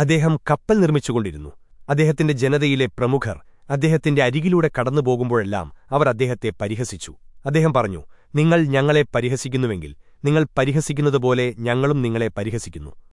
അദ്ദേഹം കപ്പൽ നിർമ്മിച്ചുകൊണ്ടിരുന്നു. അദ്ദേഹത്തിന്റെ ജനതയിലെ പ്രമുഖർ അദ്ദേഹത്തിന്റെ അരികിലൂടെ കടന്നുപോകുമ്പോഴെല്ലാം അവർ അദ്ദേഹത്തെ പരിഹസിച്ചു. അദ്ദേഹം പറഞ്ഞു നിങ്ങൾ ഞങ്ങളെ പരിഹസിക്കുന്നുവെങ്കിൽ നിങ്ങൾ പരിഹസിക്കുന്നതുപോലെ ഞങ്ങളും നിങ്ങളെ പരിഹസിക്കുന്നു.